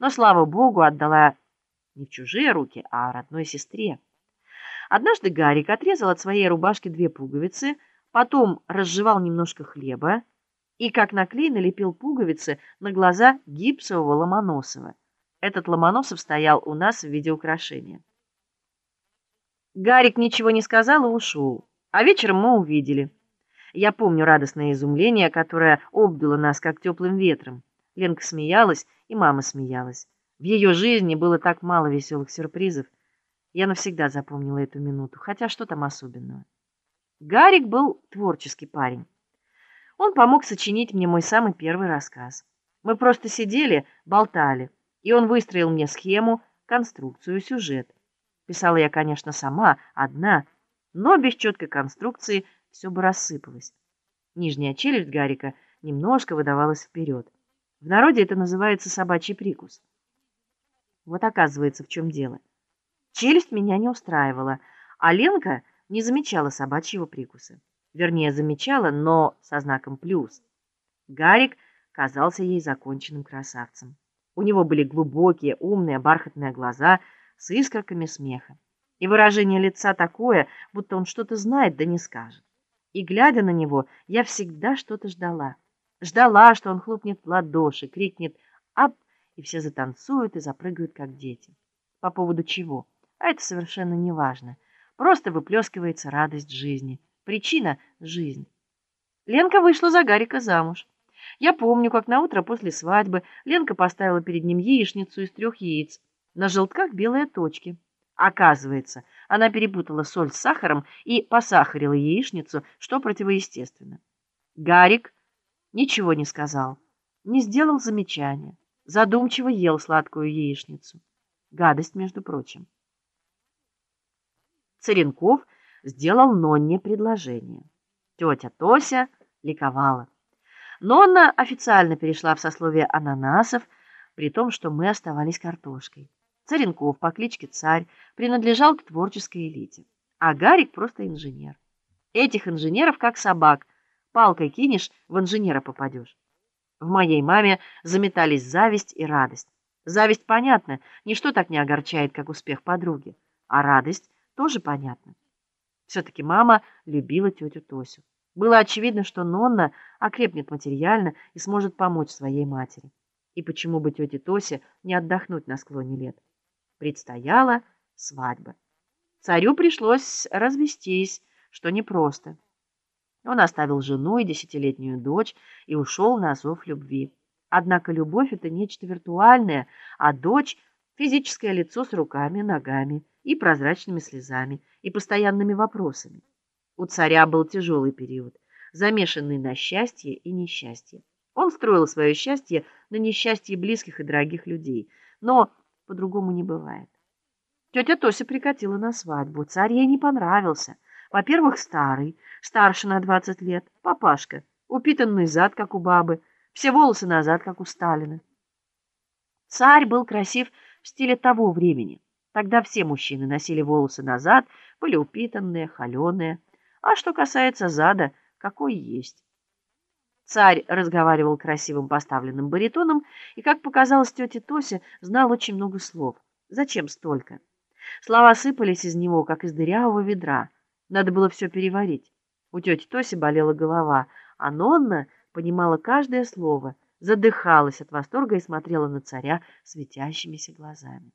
но, слава богу, отдала не в чужие руки, а родной сестре. Однажды Гарик отрезал от своей рубашки две пуговицы, потом разжевал немножко хлеба и, как на клей, налепил пуговицы на глаза гипсового Ломоносова. Этот Ломоносов стоял у нас в виде украшения. Гарик ничего не сказал и ушел, а вечером мы увидели. Я помню радостное изумление, которое обдуло нас, как теплым ветром. Ленка смеялась, и мама смеялась. В ее жизни было так мало веселых сюрпризов. Я навсегда запомнила эту минуту, хотя что там особенного. Гарик был творческий парень. Он помог сочинить мне мой самый первый рассказ. Мы просто сидели, болтали, и он выстроил мне схему, конструкцию, сюжет. Писала я, конечно, сама, одна, но без четкой конструкции все бы рассыпалось. Нижняя челюсть Гарика немножко выдавалась вперед. В народе это называется собачий прикус. Вот оказывается, в чем дело. Челюсть меня не устраивала, а Ленка не замечала собачьего прикуса. Вернее, замечала, но со знаком плюс. Гарик казался ей законченным красавцем. У него были глубокие, умные, бархатные глаза с искорками смеха. И выражение лица такое, будто он что-то знает, да не скажет. И, глядя на него, я всегда что-то ждала. Ждала, что он хлопнет в ладоши, крикнет «Ап!» и все затанцуют и запрыгают, как дети. По поводу чего? А это совершенно не важно. Просто выплескивается радость жизни. Причина — жизнь. Ленка вышла за Гарика замуж. Я помню, как на утро после свадьбы Ленка поставила перед ним яичницу из трех яиц. На желтках белые точки. Оказывается, она перепутала соль с сахаром и посахарила яичницу, что противоестественно. Гарик ничего не сказал, не сделал замечания задумчиво ел сладкую яичницу. Гадость, между прочим. Церенков сделал Нонне предложение. Тетя Тося ликовала. Нонна официально перешла в сословие ананасов, при том, что мы оставались картошкой. Царенков по кличке Царь принадлежал к творческой элите, а Гарик просто инженер. Этих инженеров как собак, палкой кинешь, в инженера попадешь. В моей маме заметались зависть и радость. Зависть, понятно, ничто так не огорчает, как успех подруги. А радость тоже понятна. Все-таки мама любила тетю Тосю. Было очевидно, что Нонна окрепнет материально и сможет помочь своей матери. И почему бы тете Тосе не отдохнуть на склоне лет? Предстояла свадьба. Царю пришлось развестись, что непросто. Он оставил жену и десятилетнюю дочь и ушел на зов любви. Однако любовь — это нечто виртуальное, а дочь — физическое лицо с руками, ногами и прозрачными слезами, и постоянными вопросами. У царя был тяжелый период, замешанный на счастье и несчастье. Он строил свое счастье на несчастье близких и дорогих людей, но по-другому не бывает. Тетя Тося прикатила на свадьбу, царь ей не понравился — во-первых, старый, старше на двадцать лет, папашка, упитанный зад, как у бабы, все волосы назад, как у Сталина. Царь был красив в стиле того времени. Тогда все мужчины носили волосы назад, были упитанные, холеные. А что касается зада, какой есть. Царь разговаривал красивым поставленным баритоном и, как показалось тете Тосе, знал очень много слов. Зачем столько? Слова сыпались из него, как из дырявого ведра. Надо было все переварить. У тети Тоси болела голова, а Нонна понимала каждое слово, задыхалась от восторга и смотрела на царя светящимися глазами.